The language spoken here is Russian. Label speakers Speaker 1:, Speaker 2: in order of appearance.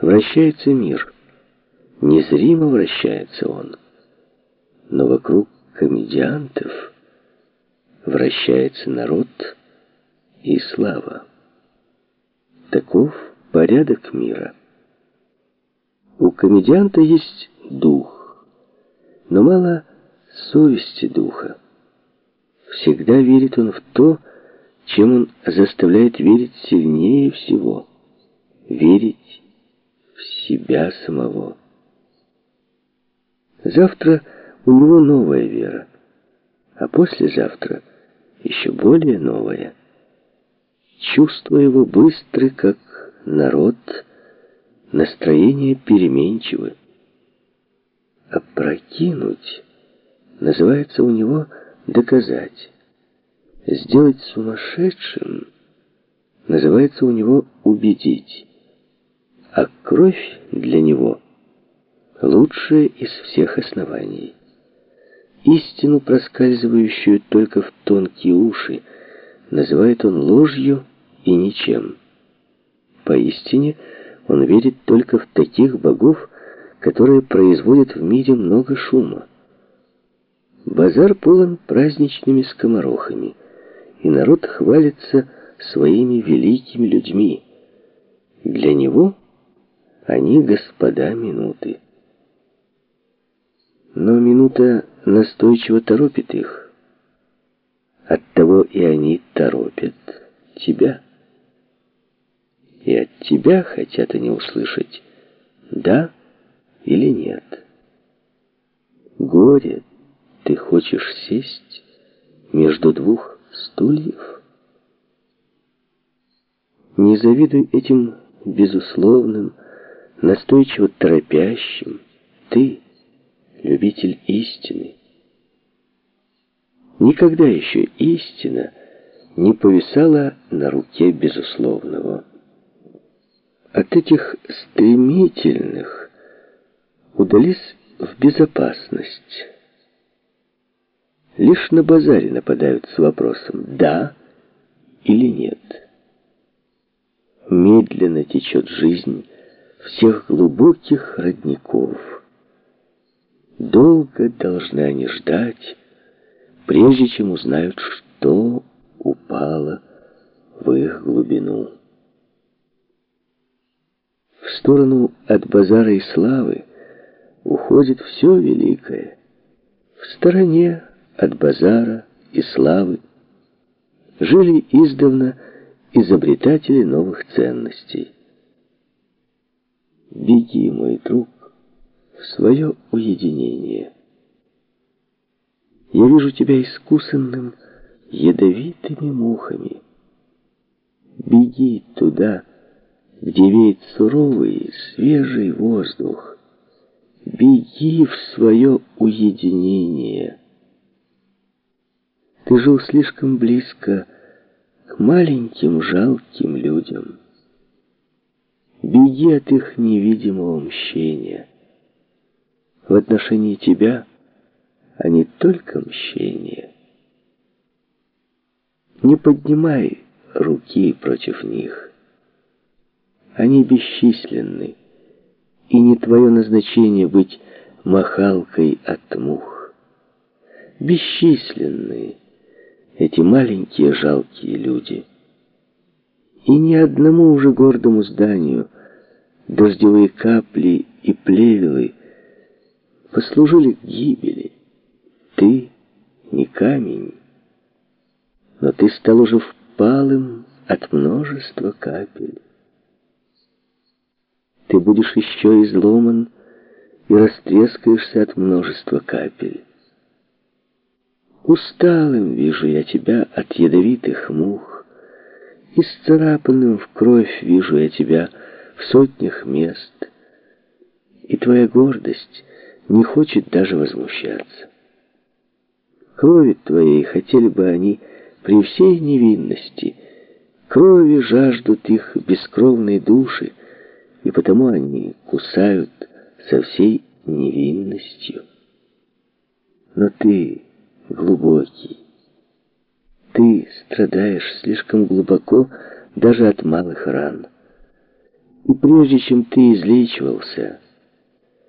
Speaker 1: Вращается мир. Незримо вращается он. Но вокруг комедиантов вращается народ и слава. Таков порядок мира. У комедианта есть дух, но мало совести духа. Всегда верит он в то, чем он заставляет верить сильнее всего. Верить в себя самого. Завтра у него новая вера, а послезавтра еще более новая. Чувства его быстры, как народ, настроение переменчивы. Опрокинуть называется у него доказать. Сделать сумасшедшим называется у него убедить. А кровь для него лучшая из всех оснований. Истину, проскальзывающую только в тонкие уши, называет он ложью и ничем. Поистине, он верит только в таких богов, которые производят в мире много шума. Базар полон праздничными скоморохами, и народ хвалится своими великими людьми. Для него они господа минуты. Но минута настойчиво торопит их. Оттого и они торопят тебя. И от тебя хотят они услышать «да» или «нет». Горе, ты хочешь сесть между двух стульев? Не завидуй этим безусловным, настойчиво торопящим. Ты — любитель истины. Никогда еще истина не повисала на руке безусловного. От этих стремительных удались в безопасность. Лишь на базаре нападают с вопросом «да» или «нет». Медленно течет жизнь всех глубоких родников. Долго должны они ждать, прежде чем узнают, что упало в их глубину. В сторону от базара и славы уходит все великое. В стороне от базара и славы жили издавна изобретатели новых ценностей. Беги, мой друг, в свое уединение. Я вижу тебя искусанным ядовитыми мухами. Беги туда, где веет суровый, свежий воздух. Беги в свое уединение. Ты жил слишком близко к маленьким жалким людям. Беги от их невидимого мщения. В отношении тебя не только мщение. Не поднимай руки против них. Они бесчисленны, и не твое назначение быть махалкой от мух. Бесчисленны эти маленькие жалкие люди. И ни одному уже гордому зданию дождевые капли и плевелы послужили гибели. Ты не камень, но ты стал уже впалым от множества капель. Ты будешь еще изломан и растрескаешься от множества капель. Усталым вижу я тебя от ядовитых мух, Исцарапанным в кровь вижу я тебя в сотнях мест, И твоя гордость не хочет даже возмущаться. Крови твоей хотели бы они при всей невинности, Крови жаждут их бескровные души, И потому они кусают со всей невинностью. Но ты глубокий. Ты страдаешь слишком глубоко даже от малых ран. И прежде чем ты излечивался,